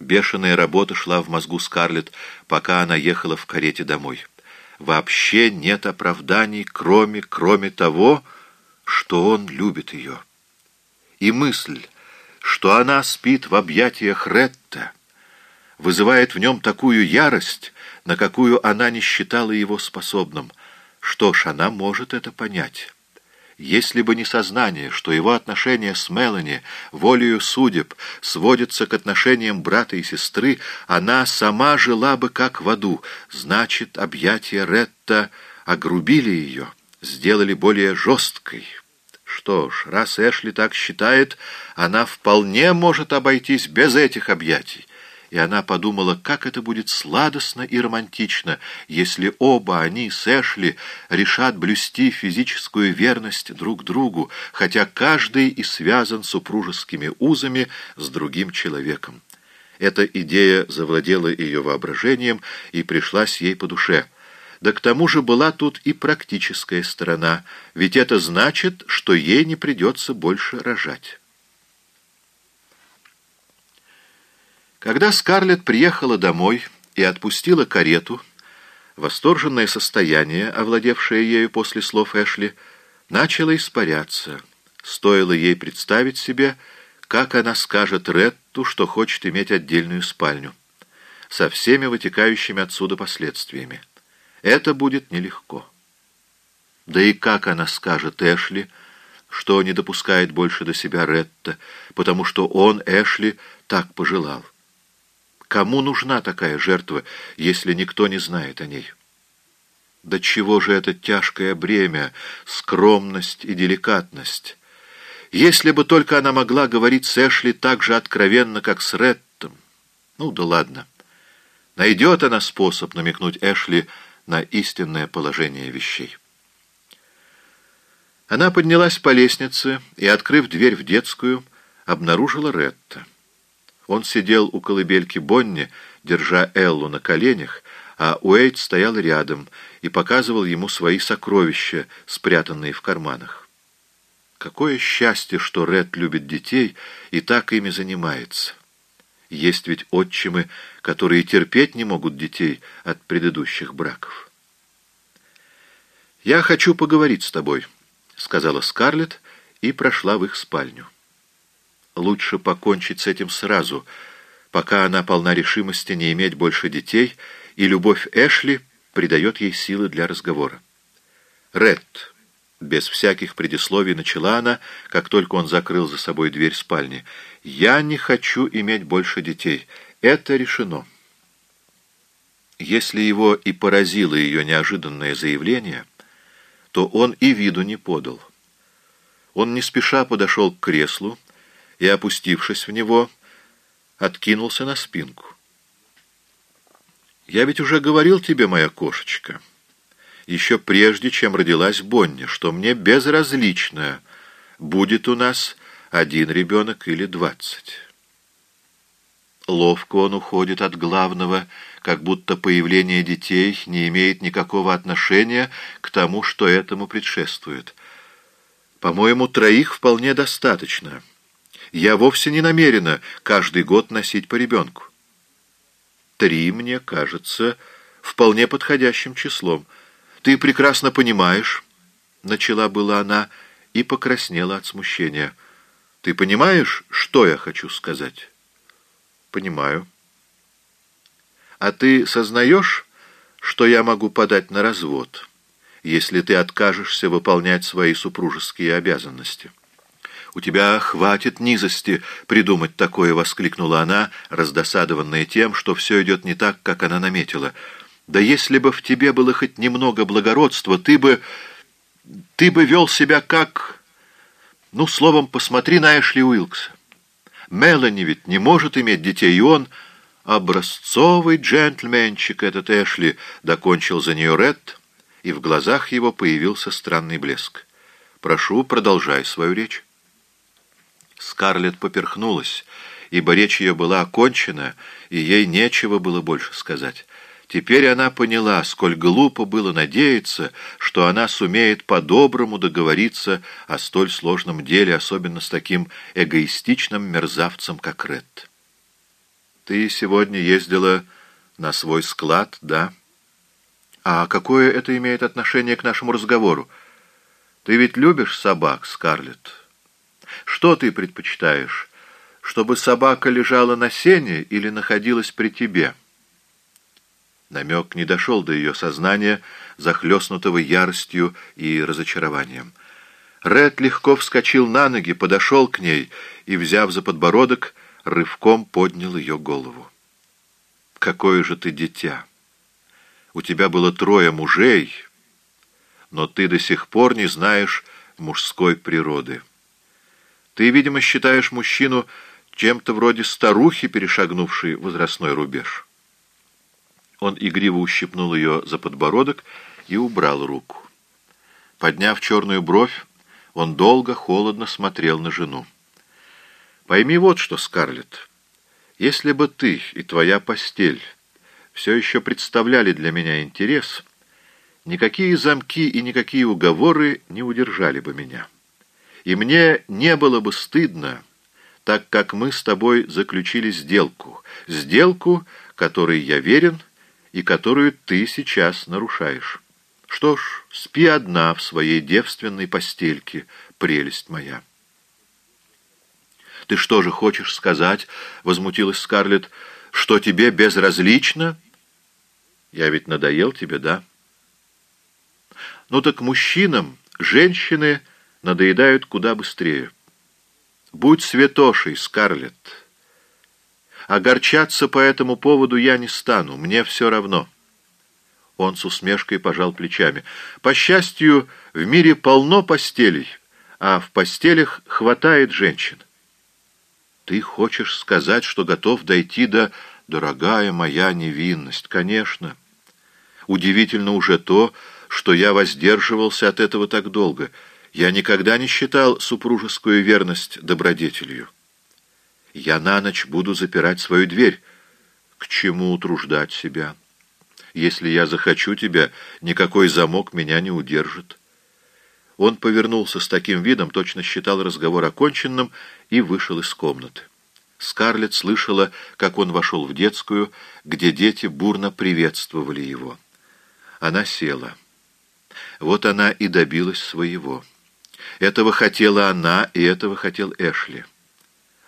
Бешеная работа шла в мозгу Скарлетт, пока она ехала в карете домой. Вообще нет оправданий, кроме, кроме того, что он любит ее. И мысль, что она спит в объятиях Ретта, вызывает в нем такую ярость, на какую она не считала его способным. Что ж, она может это понять. Если бы не сознание, что его отношения с Мелани, волею судеб, сводятся к отношениям брата и сестры, она сама жила бы как в аду. Значит, объятия Ретта огрубили ее, сделали более жесткой. Что ж, раз Эшли так считает, она вполне может обойтись без этих объятий и она подумала, как это будет сладостно и романтично, если оба они с Эшли решат блюсти физическую верность друг другу, хотя каждый и связан супружескими узами с другим человеком. Эта идея завладела ее воображением и пришлась ей по душе. Да к тому же была тут и практическая сторона, ведь это значит, что ей не придется больше рожать. Когда Скарлетт приехала домой и отпустила карету, восторженное состояние, овладевшее ею после слов Эшли, начало испаряться. Стоило ей представить себе, как она скажет Ретту, что хочет иметь отдельную спальню, со всеми вытекающими отсюда последствиями. Это будет нелегко. Да и как она скажет Эшли, что не допускает больше до себя Ретта, потому что он, Эшли, так пожелал. Кому нужна такая жертва, если никто не знает о ней? Да чего же это тяжкое бремя, скромность и деликатность? Если бы только она могла говорить с Эшли так же откровенно, как с Реттом. Ну да ладно. Найдет она способ намекнуть Эшли на истинное положение вещей. Она поднялась по лестнице и, открыв дверь в детскую, обнаружила Ретта. Он сидел у колыбельки Бонни, держа Эллу на коленях, а Уэйд стоял рядом и показывал ему свои сокровища, спрятанные в карманах. Какое счастье, что Ред любит детей и так ими занимается. Есть ведь отчимы, которые терпеть не могут детей от предыдущих браков. «Я хочу поговорить с тобой», — сказала Скарлетт и прошла в их спальню. Лучше покончить с этим сразу, пока она полна решимости не иметь больше детей, и любовь Эшли придает ей силы для разговора. «Ред», — без всяких предисловий начала она, как только он закрыл за собой дверь спальни, — «я не хочу иметь больше детей. Это решено». Если его и поразило ее неожиданное заявление, то он и виду не подал. Он не спеша подошел к креслу, и, опустившись в него, откинулся на спинку. «Я ведь уже говорил тебе, моя кошечка, еще прежде, чем родилась Бонни, что мне безразлично, будет у нас один ребенок или двадцать». Ловко он уходит от главного, как будто появление детей не имеет никакого отношения к тому, что этому предшествует. По-моему, троих вполне достаточно — я вовсе не намерена каждый год носить по ребенку. Три, мне кажется, вполне подходящим числом. Ты прекрасно понимаешь, — начала была она и покраснела от смущения. Ты понимаешь, что я хочу сказать? Понимаю. А ты сознаешь, что я могу подать на развод, если ты откажешься выполнять свои супружеские обязанности? «У тебя хватит низости придумать такое!» — воскликнула она, раздосадованная тем, что все идет не так, как она наметила. «Да если бы в тебе было хоть немного благородства, ты бы... ты бы вел себя как... Ну, словом, посмотри на Эшли Уилкса. Мелани ведь не может иметь детей, и он... Образцовый джентльменчик этот Эшли!» — докончил за нее Ред, и в глазах его появился странный блеск. «Прошу, продолжай свою речь». Скарлетт поперхнулась, ибо речь ее была окончена, и ей нечего было больше сказать. Теперь она поняла, сколь глупо было надеяться, что она сумеет по-доброму договориться о столь сложном деле, особенно с таким эгоистичным мерзавцем, как Ред. Ты сегодня ездила на свой склад, да? А какое это имеет отношение к нашему разговору? Ты ведь любишь собак, Скарлетт? Что ты предпочитаешь, чтобы собака лежала на сене или находилась при тебе?» Намек не дошел до ее сознания, захлестнутого яростью и разочарованием. Ред легко вскочил на ноги, подошел к ней и, взяв за подбородок, рывком поднял ее голову. «Какое же ты дитя! У тебя было трое мужей, но ты до сих пор не знаешь мужской природы. Ты, видимо, считаешь мужчину чем-то вроде старухи, перешагнувшей возрастной рубеж». Он игриво ущипнул ее за подбородок и убрал руку. Подняв черную бровь, он долго, холодно смотрел на жену. Пойми вот что, Скарлетт. Если бы ты и твоя постель все еще представляли для меня интерес, никакие замки и никакие уговоры не удержали бы меня. И мне не было бы стыдно, так как мы с тобой заключили сделку, сделку, которой я верен и которую ты сейчас нарушаешь. Что ж, спи одна в своей девственной постельке, прелесть моя. «Ты что же хочешь сказать?» — возмутилась Скарлетт. «Что тебе безразлично?» «Я ведь надоел тебе, да?» «Ну так мужчинам женщины надоедают куда быстрее. Будь святошей, Скарлетт. Огорчаться по этому поводу я не стану, мне все равно». Он с усмешкой пожал плечами. «По счастью, в мире полно постелей, а в постелях хватает женщин. Ты хочешь сказать, что готов дойти до... Дорогая моя невинность, конечно. Удивительно уже то, что я воздерживался от этого так долго. Я никогда не считал супружескую верность добродетелью. Я на ночь буду запирать свою дверь. К чему утруждать себя? Если я захочу тебя, никакой замок меня не удержит. Он повернулся с таким видом, точно считал разговор оконченным, и вышел из комнаты. Скарлетт слышала, как он вошел в детскую, где дети бурно приветствовали его. Она села. Вот она и добилась своего. Этого хотела она, и этого хотел Эшли.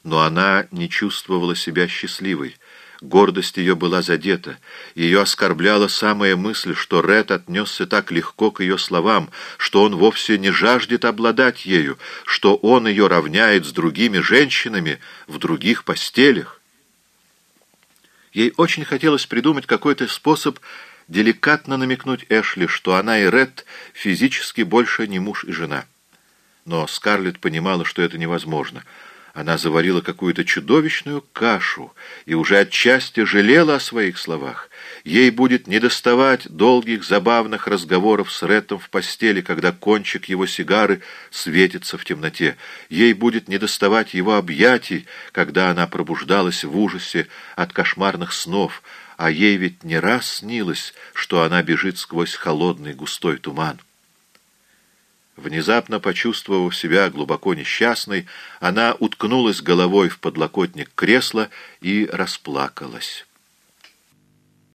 Но она не чувствовала себя счастливой. Гордость ее была задета. Ее оскорбляла самая мысль, что Ред отнесся так легко к ее словам, что он вовсе не жаждет обладать ею, что он ее равняет с другими женщинами в других постелях. Ей очень хотелось придумать какой-то способ деликатно намекнуть Эшли, что она и Ред физически больше не муж и жена. Но Скарлетт понимала, что это невозможно — она заварила какую-то чудовищную кашу и уже отчасти жалела о своих словах. Ей будет недоставать долгих забавных разговоров с Реттом в постели, когда кончик его сигары светится в темноте. Ей будет недоставать его объятий, когда она пробуждалась в ужасе от кошмарных снов, а ей ведь не раз снилось, что она бежит сквозь холодный густой туман. Внезапно почувствовав себя глубоко несчастной, она уткнулась головой в подлокотник кресла и расплакалась.